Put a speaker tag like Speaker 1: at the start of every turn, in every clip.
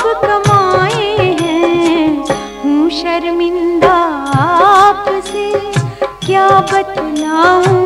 Speaker 1: आप कमाए हैं। हूँ शर्मिंदा आपसे। क्या बतलाऊं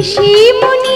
Speaker 1: ऋषि मुनि